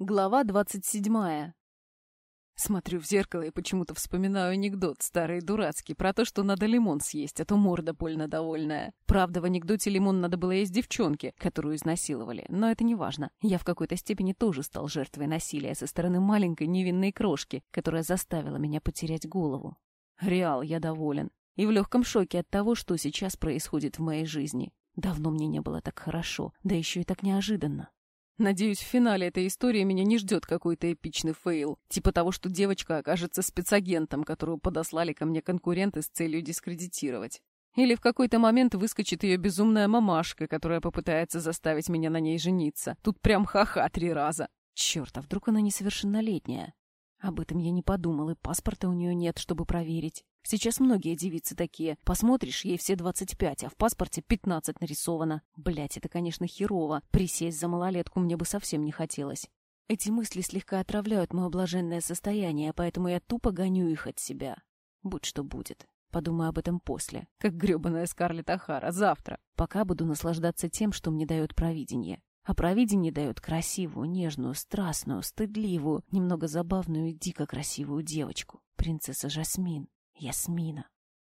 Глава двадцать седьмая. Смотрю в зеркало и почему-то вспоминаю анекдот, старый дурацкий, про то, что надо лимон съесть, а то морда больно довольная. Правда, в анекдоте лимон надо было есть девчонке, которую изнасиловали, но это не важно. Я в какой-то степени тоже стал жертвой насилия со стороны маленькой невинной крошки, которая заставила меня потерять голову. Реал, я доволен. И в легком шоке от того, что сейчас происходит в моей жизни. Давно мне не было так хорошо, да еще и так неожиданно. Надеюсь, в финале этой истории меня не ждет какой-то эпичный фейл, типа того, что девочка окажется спецагентом, которую подослали ко мне конкуренты с целью дискредитировать. Или в какой-то момент выскочит ее безумная мамашка, которая попытается заставить меня на ней жениться. Тут прям ха-ха три раза. Черт, а вдруг она несовершеннолетняя? Об этом я не подумал, и паспорта у нее нет, чтобы проверить. Сейчас многие девицы такие. Посмотришь, ей все 25, а в паспорте 15 нарисовано. Блять, это, конечно, херово. Присесть за малолетку мне бы совсем не хотелось. Эти мысли слегка отравляют мое блаженное состояние, поэтому я тупо гоню их от себя. Будь что будет. Подумаю об этом после. Как гребаная Скарлетт Ахара. Завтра. Пока буду наслаждаться тем, что мне дает провидение. А провидение дает красивую, нежную, страстную, стыдливую, немного забавную и дико красивую девочку. Принцесса Жасмин. Ясмина.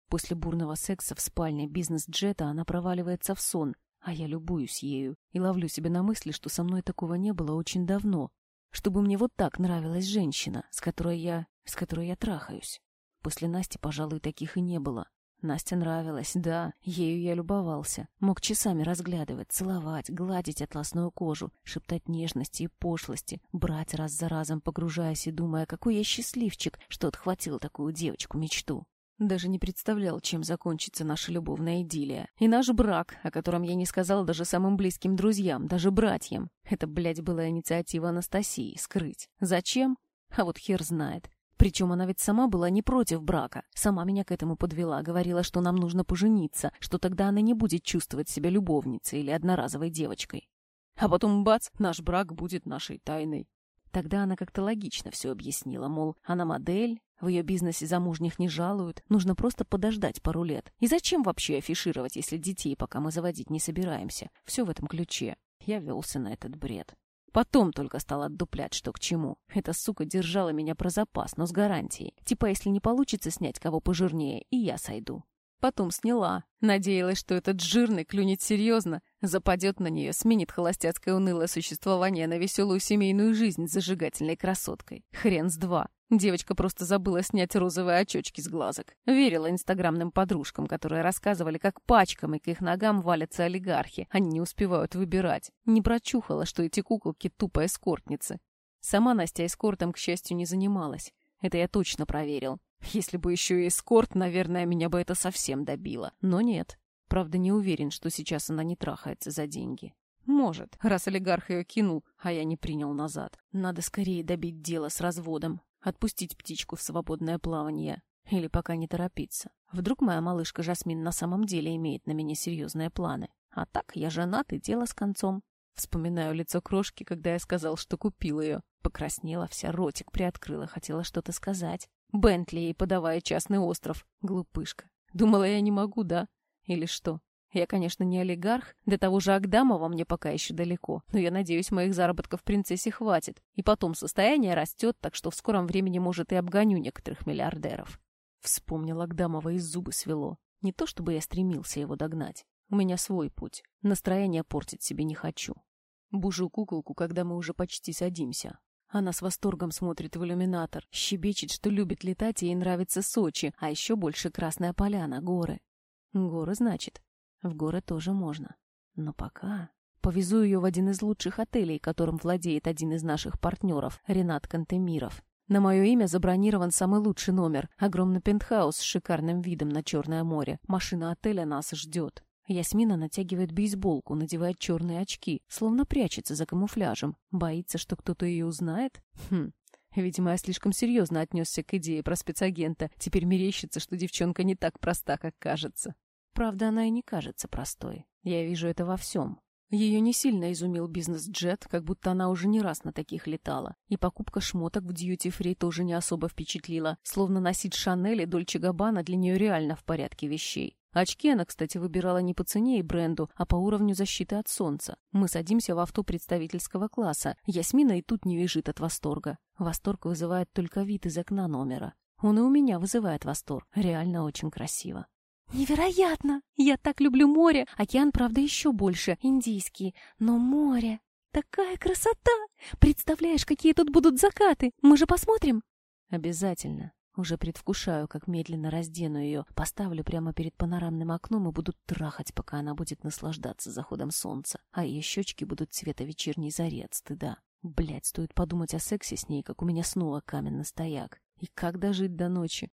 После бурного секса в спальне бизнес-джета она проваливается в сон, а я любуюсь ею и ловлю себя на мысли, что со мной такого не было очень давно, чтобы мне вот так нравилась женщина, с которой я... с которой я трахаюсь. После Насти, пожалуй, таких и не было. Настя нравилась, да, ею я любовался. Мог часами разглядывать, целовать, гладить атласную кожу, шептать нежности и пошлости, брать раз за разом, погружаясь и думая, какой я счастливчик, что отхватил такую девочку-мечту. Даже не представлял, чем закончится наша любовная идиллия. И наш брак, о котором я не сказал даже самым близким друзьям, даже братьям. Это, блядь, была инициатива Анастасии — скрыть. Зачем? А вот хер знает. Причем она ведь сама была не против брака. Сама меня к этому подвела, говорила, что нам нужно пожениться, что тогда она не будет чувствовать себя любовницей или одноразовой девочкой. А потом, бац, наш брак будет нашей тайной. Тогда она как-то логично все объяснила, мол, она модель, в ее бизнесе замужних не жалуют, нужно просто подождать пару лет. И зачем вообще афишировать, если детей пока мы заводить не собираемся? Все в этом ключе. Я велся на этот бред. Потом только стал отдуплять, что к чему. Эта сука держала меня про запас, но с гарантией. Типа, если не получится снять кого пожирнее, и я сойду. Потом сняла. Надеялась, что этот жирный клюнет серьезно, западет на нее, сменит холостяцкое унылое существование на веселую семейную жизнь с зажигательной красоткой. Хрен с два. Девочка просто забыла снять розовые очечки с глазок. Верила инстаграмным подружкам, которые рассказывали, как пачками к их ногам валятся олигархи. Они не успевают выбирать. Не прочухала, что эти куколки тупо эскортницы. Сама Настя эскортом, к счастью, не занималась. Это я точно проверил. Если бы еще и эскорт, наверное, меня бы это совсем добило. Но нет. Правда, не уверен, что сейчас она не трахается за деньги. Может, раз олигарх ее кинул, а я не принял назад. Надо скорее добить дело с разводом. Отпустить птичку в свободное плавание. Или пока не торопиться. Вдруг моя малышка Жасмин на самом деле имеет на меня серьезные планы. А так, я женат, и дело с концом. Вспоминаю лицо крошки, когда я сказал, что купил ее. Покраснела вся, ротик приоткрыла, хотела что-то сказать. Бентли ей подавая частный остров. Глупышка. Думала, я не могу, да? Или что? Я, конечно, не олигарх, до того же Агдамова мне пока еще далеко, но я надеюсь, моих заработков принцессе хватит. И потом состояние растет, так что в скором времени, может, и обгоню некоторых миллиардеров. Вспомнил Агдамова и зубы свело. Не то чтобы я стремился его догнать. У меня свой путь. Настроение портить себе не хочу. Бужу куколку, когда мы уже почти садимся. Она с восторгом смотрит в иллюминатор, щебечет, что любит летать ей нравится Сочи, а еще больше Красная Поляна, горы. Горы, значит. В горы тоже можно. Но пока... Повезу ее в один из лучших отелей, которым владеет один из наших партнеров, Ренат Кантемиров. На мое имя забронирован самый лучший номер. Огромный пентхаус с шикарным видом на Черное море. Машина отеля нас ждет. Ясмина натягивает бейсболку, надевает черные очки, словно прячется за камуфляжем. Боится, что кто-то ее узнает? Хм, Видимо, я слишком серьезно отнесся к идее про спецагента. Теперь мерещится, что девчонка не так проста, как кажется. Правда, она и не кажется простой. Я вижу это во всем. Ее не сильно изумил бизнес-джет, как будто она уже не раз на таких летала. И покупка шмоток в дьюти-фри тоже не особо впечатлила, словно носить Шанель и Дольче Габбана для нее реально в порядке вещей. Очки она, кстати, выбирала не по цене и бренду, а по уровню защиты от солнца. Мы садимся в авто представительского класса. Ясмина и тут не вяжет от восторга. Восторг вызывает только вид из окна номера. Он и у меня вызывает восторг. Реально очень красиво. «Невероятно! Я так люблю море! Океан, правда, еще больше, индийский. Но море! Такая красота! Представляешь, какие тут будут закаты! Мы же посмотрим!» «Обязательно!» Уже предвкушаю, как медленно раздену ее, поставлю прямо перед панорамным окном и буду трахать, пока она будет наслаждаться заходом солнца, а ее щечки будут цвета вечерней зари от стыда. Блять, стоит подумать о сексе с ней, как у меня снова каменный стояк. И как дожить до ночи?